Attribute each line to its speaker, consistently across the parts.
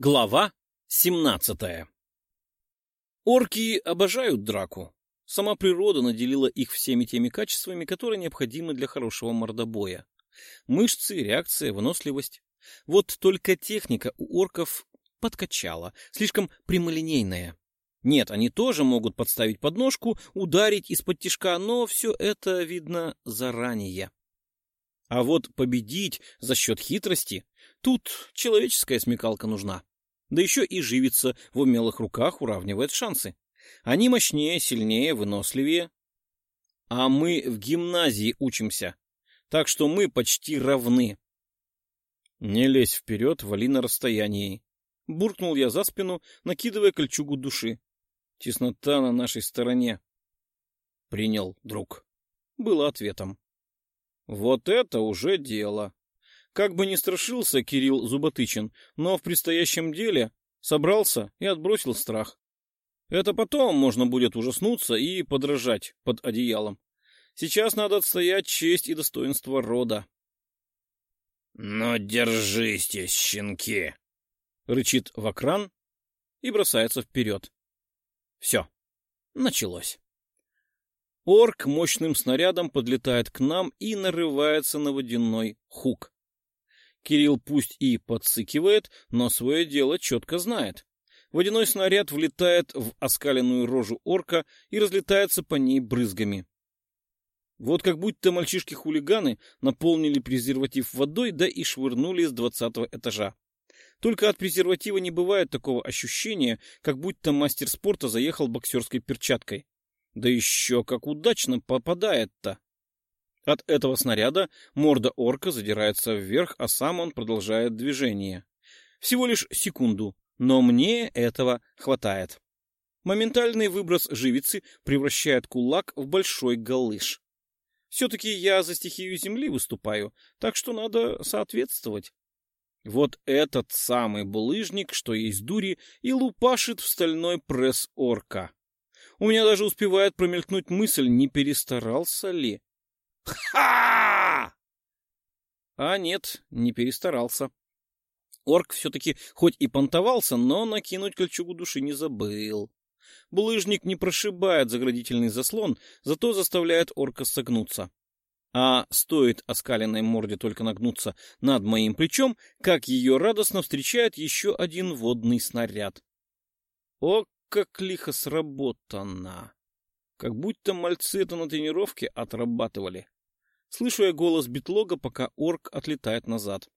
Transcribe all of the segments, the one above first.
Speaker 1: Глава 17 Орки обожают драку. Сама природа наделила их всеми теми качествами, которые необходимы для хорошего мордобоя. Мышцы, реакция, выносливость. Вот только техника у орков подкачала, слишком прямолинейная. Нет, они тоже могут подставить подножку, ударить из-под тишка, но все это видно заранее. А вот победить за счет хитрости тут человеческая смекалка нужна. Да еще и живица в умелых руках уравнивает шансы. Они мощнее, сильнее, выносливее. А мы в гимназии учимся, так что мы почти равны. Не лезь вперед, вали на расстоянии. Буркнул я за спину, накидывая кольчугу души. Теснота на нашей стороне. Принял, друг. Было ответом. Вот это уже дело. Как бы ни страшился Кирилл Зуботычин, но в предстоящем деле собрался и отбросил страх. Это потом можно будет ужаснуться и подражать под одеялом. Сейчас надо отстоять честь и достоинство рода. — Ну, держитесь, щенки! — рычит Вакран и бросается вперед. Все, началось. Орк мощным снарядом подлетает к нам и нарывается на водяной хук. Кирилл пусть и подсыкивает, но свое дело четко знает. Водяной снаряд влетает в оскаленную рожу орка и разлетается по ней брызгами. Вот как будто мальчишки-хулиганы наполнили презерватив водой, да и швырнули с двадцатого этажа. Только от презерватива не бывает такого ощущения, как будто мастер спорта заехал боксерской перчаткой. Да еще как удачно попадает-то. От этого снаряда морда орка задирается вверх, а сам он продолжает движение. Всего лишь секунду, но мне этого хватает. Моментальный выброс живицы превращает кулак в большой галыш. Все-таки я за стихию земли выступаю, так что надо соответствовать. Вот этот самый булыжник, что есть дури, и лупашит в стальной пресс орка. У меня даже успевает промелькнуть мысль, не перестарался ли. Ха! А нет, не перестарался. Орк все-таки хоть и понтовался, но накинуть кольчугу души не забыл. Булыжник не прошибает заградительный заслон, зато заставляет орка согнуться. А стоит оскаленной морде только нагнуться над моим плечом, как ее радостно встречает еще один водный снаряд. О, как лихо сработано! Как будто мальцы это на тренировке отрабатывали. Слышу я голос битлога, пока орк отлетает назад.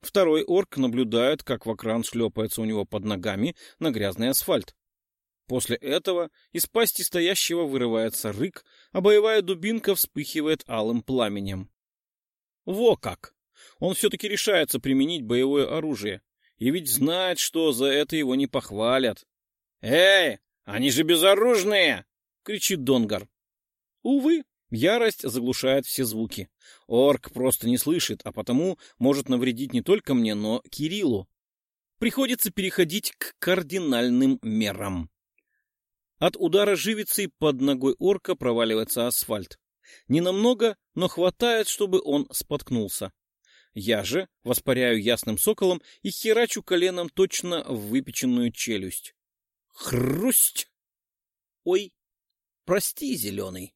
Speaker 1: Второй орк наблюдает, как вакран шлепается у него под ногами на грязный асфальт. После этого из пасти стоящего вырывается рык, а боевая дубинка вспыхивает алым пламенем. Во как! Он все-таки решается применить боевое оружие, и ведь знает, что за это его не похвалят. «Эй, они же безоружные!» — кричит Донгар. Увы, ярость заглушает все звуки. Орк просто не слышит, а потому может навредить не только мне, но Кириллу. Приходится переходить к кардинальным мерам. От удара живицей под ногой орка проваливается асфальт. Ненамного, но хватает, чтобы он споткнулся. Я же воспаряю ясным соколом и херачу коленом точно в выпеченную челюсть. Хрусть! Ой, прости, зеленый.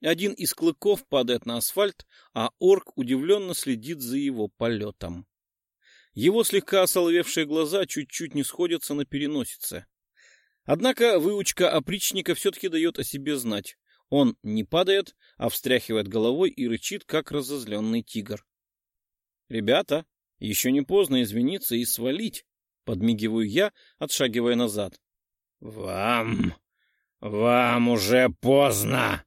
Speaker 1: Один из клыков падает на асфальт, а орк удивленно следит за его полетом. Его слегка осоловевшие глаза чуть-чуть не сходятся на переносице. Однако выучка опричника все-таки дает о себе знать. Он не падает, а встряхивает головой и рычит, как разозленный тигр. «Ребята, еще не поздно извиниться и свалить», — подмигиваю я, отшагивая назад. «Вам... вам уже поздно!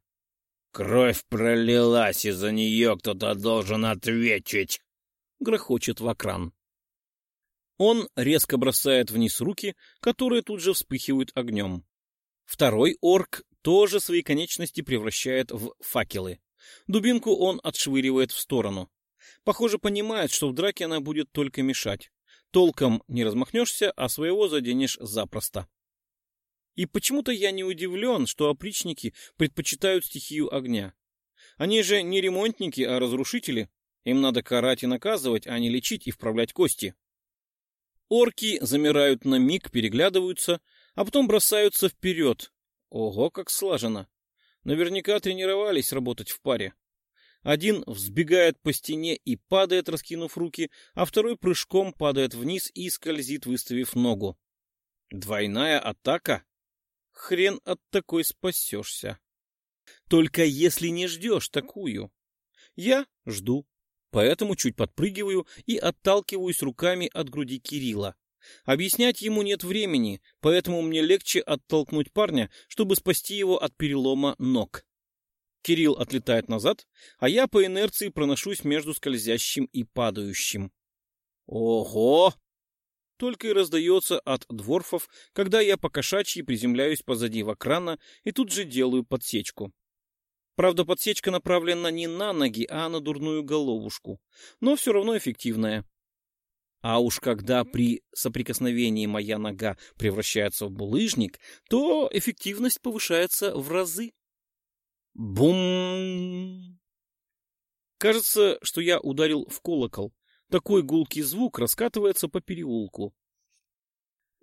Speaker 1: Кровь пролилась, и за нее кто-то должен ответить!» — грохочет Вакран. Он резко бросает вниз руки, которые тут же вспыхивают огнем. Второй орк тоже свои конечности превращает в факелы. Дубинку он отшвыривает в сторону. Похоже, понимает, что в драке она будет только мешать. Толком не размахнешься, а своего заденешь запросто. И почему-то я не удивлен, что опричники предпочитают стихию огня. Они же не ремонтники, а разрушители. Им надо карать и наказывать, а не лечить и вправлять кости. Орки замирают на миг, переглядываются, а потом бросаются вперед. Ого, как слажено. Наверняка тренировались работать в паре. Один взбегает по стене и падает, раскинув руки, а второй прыжком падает вниз и скользит, выставив ногу. Двойная атака? Хрен от такой спасешься. Только если не ждешь такую. Я жду, поэтому чуть подпрыгиваю и отталкиваюсь руками от груди Кирилла. Объяснять ему нет времени, поэтому мне легче оттолкнуть парня, чтобы спасти его от перелома ног. Кирилл отлетает назад, а я по инерции проношусь между скользящим и падающим. Ого! Только и раздается от дворфов, когда я по кошачьи приземляюсь позади Вакрана и тут же делаю подсечку. Правда, подсечка направлена не на ноги, а на дурную головушку, но все равно эффективная. А уж когда при соприкосновении моя нога превращается в булыжник, то эффективность повышается в разы. Бум! Кажется, что я ударил в колокол. Такой гулкий звук раскатывается по переулку.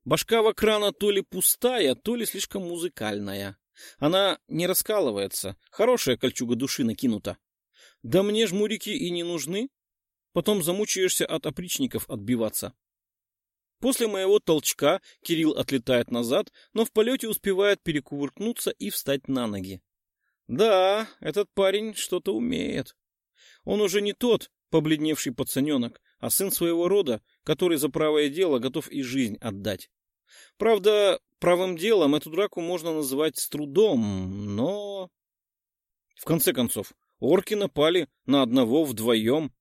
Speaker 1: Башка Вакрана то ли пустая, то ли слишком музыкальная. Она не раскалывается, хорошая кольчуга души накинута. Да мне жмурики и не нужны. Потом замучаешься от опричников отбиваться. После моего толчка Кирилл отлетает назад, но в полете успевает перекувыркнуться и встать на ноги. Да, этот парень что-то умеет. Он уже не тот побледневший пацаненок, а сын своего рода, который за правое дело готов и жизнь отдать. Правда, правым делом эту драку можно называть с трудом, но... В конце концов, орки напали на одного вдвоем,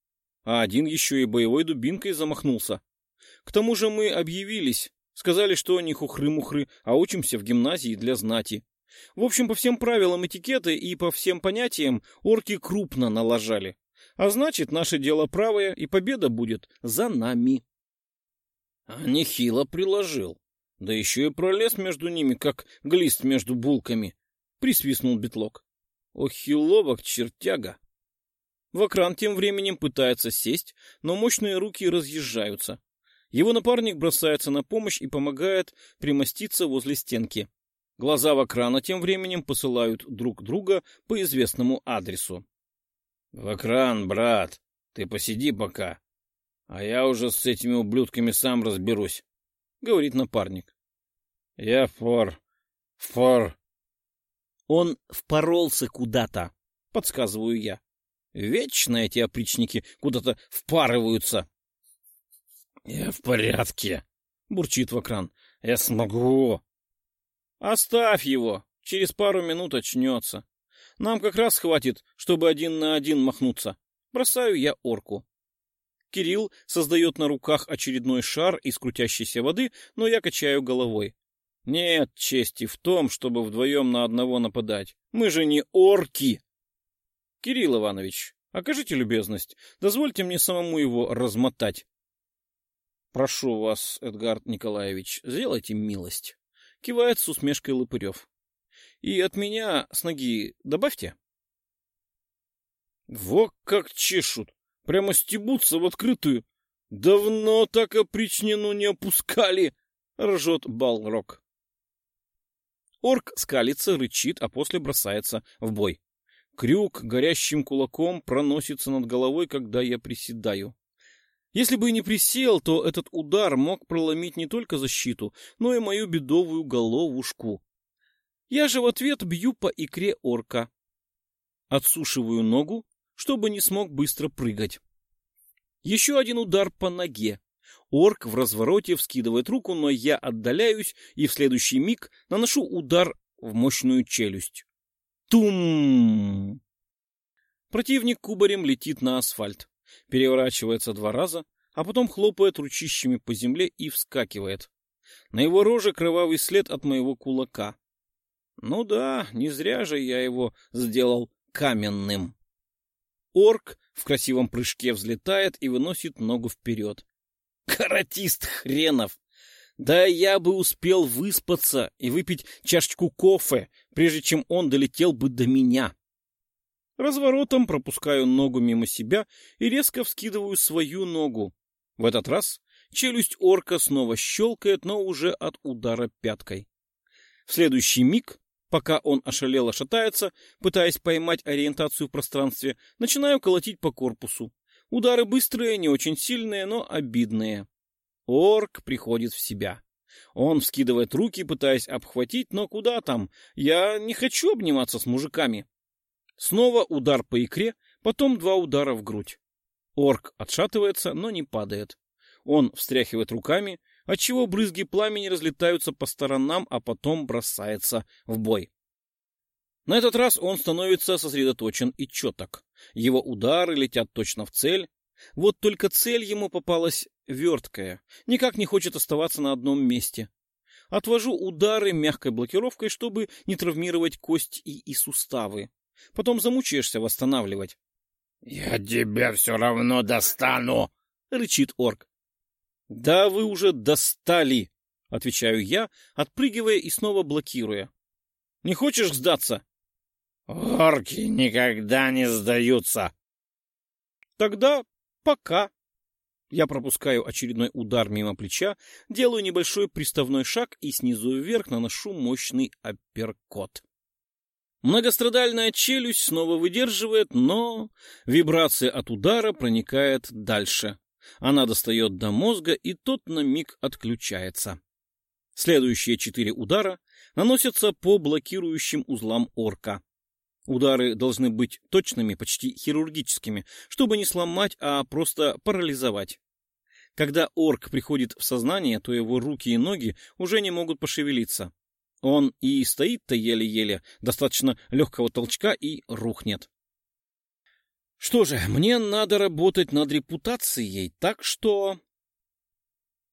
Speaker 1: а один еще и боевой дубинкой замахнулся. К тому же мы объявились, сказали, что не хухры-мухры, а учимся в гимназии для знати. В общем, по всем правилам этикета и по всем понятиям орки крупно налажали. А значит, наше дело правое, и победа будет за нами. А нехило приложил. Да еще и пролез между ними, как глист между булками, — присвистнул Бетлок. Ох, хиловок, чертяга! Вакран тем временем пытается сесть, но мощные руки разъезжаются. Его напарник бросается на помощь и помогает примоститься возле стенки. Глаза Вакрана тем временем посылают друг друга по известному адресу. — Вакран, брат, ты посиди пока, а я уже с этими ублюдками сам разберусь. — говорит напарник. — Я фор, фор. Он впоролся куда-то, — подсказываю я. Вечно эти опричники куда-то впарываются. — Я в порядке, — бурчит Вакран. — Я смогу. — Оставь его, через пару минут очнется. Нам как раз хватит, чтобы один на один махнуться. Бросаю я орку. Кирилл создает на руках очередной шар из крутящейся воды, но я качаю головой. Нет чести в том, чтобы вдвоем на одного нападать. Мы же не орки. Кирилл Иванович, окажите любезность, дозвольте мне самому его размотать. Прошу вас, Эдгард Николаевич, сделайте милость. Кивает с усмешкой Лопырев. И от меня с ноги добавьте. Во как чешут! Прямо стебутся в открытую. Давно так опричнину не опускали, — ржет Балрок. Орк скалится, рычит, а после бросается в бой. Крюк горящим кулаком проносится над головой, когда я приседаю. Если бы и не присел, то этот удар мог проломить не только защиту, но и мою бедовую головушку. Я же в ответ бью по икре орка. Отсушиваю ногу, чтобы не смог быстро прыгать. Еще один удар по ноге. Орк в развороте вскидывает руку, но я отдаляюсь и в следующий миг наношу удар в мощную челюсть. Тум! Противник кубарем летит на асфальт, переворачивается два раза, а потом хлопает ручищами по земле и вскакивает. На его роже кровавый след от моего кулака. Ну да, не зря же я его сделал каменным. Орк в красивом прыжке взлетает и выносит ногу вперед. Каратист хренов! Да я бы успел выспаться и выпить чашечку кофе, прежде чем он долетел бы до меня. Разворотом пропускаю ногу мимо себя и резко вскидываю свою ногу. В этот раз челюсть орка снова щелкает, но уже от удара пяткой. В следующий миг, пока он ошалело шатается, пытаясь поймать ориентацию в пространстве, начинаю колотить по корпусу. Удары быстрые, не очень сильные, но обидные. Орк приходит в себя. Он вскидывает руки, пытаясь обхватить, но куда там? Я не хочу обниматься с мужиками. Снова удар по икре, потом два удара в грудь. Орк отшатывается, но не падает. Он встряхивает руками, отчего брызги пламени разлетаются по сторонам, а потом бросается в бой. На этот раз он становится сосредоточен и четок. Его удары летят точно в цель. Вот только цель ему попалась верткая, никак не хочет оставаться на одном месте. Отвожу удары мягкой блокировкой, чтобы не травмировать кость и, и суставы. Потом замучаешься восстанавливать.
Speaker 2: — Я тебя все равно достану!
Speaker 1: — рычит орк. — Да вы уже достали! — отвечаю я, отпрыгивая и снова блокируя. — Не хочешь сдаться?
Speaker 2: — Орки никогда не сдаются!
Speaker 1: — Тогда пока. Я пропускаю очередной удар мимо плеча, делаю небольшой приставной шаг и снизу вверх наношу мощный апперкот. Многострадальная челюсть снова выдерживает, но вибрация от удара проникает дальше. Она достает до мозга, и тот на миг отключается. Следующие четыре удара наносятся по блокирующим узлам орка. Удары должны быть точными, почти хирургическими, чтобы не сломать, а просто парализовать. Когда орк приходит в сознание, то его руки и ноги уже не могут пошевелиться. Он и стоит-то еле-еле, достаточно легкого толчка и рухнет. Что же, мне надо работать над репутацией, так что...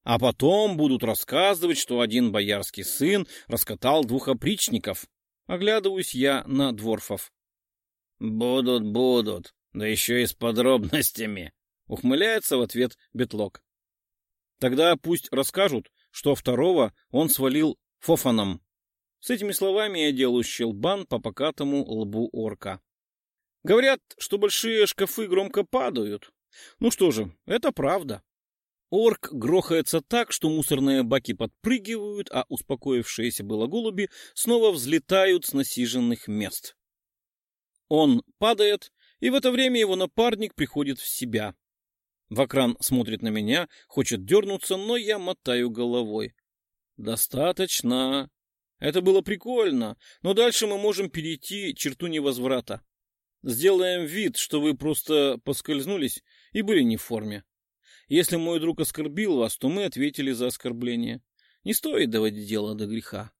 Speaker 1: А потом будут рассказывать, что один боярский сын раскатал двух опричников. Оглядываюсь я на дворфов.
Speaker 2: «Будут, будут, да еще и с подробностями», — ухмыляется в ответ Бетлок.
Speaker 1: «Тогда пусть расскажут, что второго он свалил фофаном». С этими словами я делаю щелбан по покатому лбу орка. Говорят, что большие шкафы громко падают. Ну что же, это правда. Орк грохается так, что мусорные баки подпрыгивают, а успокоившиеся было голуби снова взлетают с насиженных мест. Он падает, и в это время его напарник приходит в себя. Вакран смотрит на меня, хочет дернуться, но я мотаю головой. Достаточно. Это было прикольно, но дальше мы можем перейти черту невозврата. Сделаем вид, что вы просто поскользнулись и были не в форме. Если мой друг оскорбил вас, то мы ответили за оскорбление. Не стоит доводить дело до греха.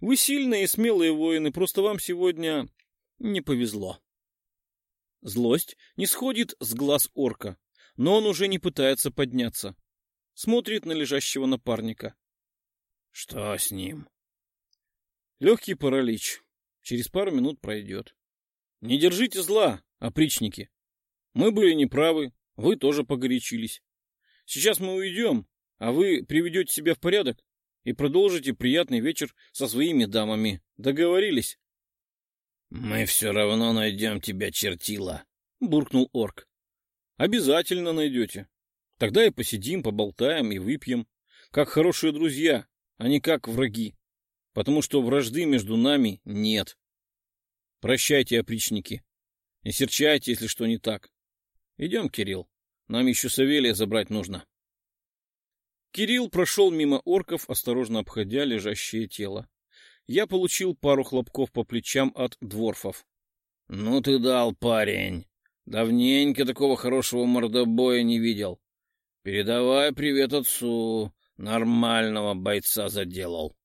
Speaker 1: Вы сильные и смелые воины, просто вам сегодня не повезло. Злость не сходит с глаз орка, но он уже не пытается подняться. Смотрит на лежащего напарника.
Speaker 2: Что с ним?
Speaker 1: Легкий паралич. Через пару минут пройдет. Не держите зла, опричники. Мы были неправы, вы тоже погорячились. Сейчас мы уйдем, а вы приведете себя в порядок и продолжите приятный вечер со своими дамами. Договорились?
Speaker 2: — Мы все равно найдем тебя, чертила, — буркнул орк.
Speaker 1: — Обязательно найдете. Тогда и посидим, поболтаем и выпьем, как хорошие друзья, а не как враги потому что вражды между нами нет. Прощайте, опричники. Не серчайте, если что не так. Идем, Кирилл. Нам еще Савелия забрать нужно. Кирилл прошел мимо орков, осторожно обходя лежащее тело. Я получил пару хлопков по плечам от дворфов.
Speaker 2: — Ну ты дал, парень. Давненько такого хорошего мордобоя не видел. Передавай привет отцу. Нормального бойца заделал.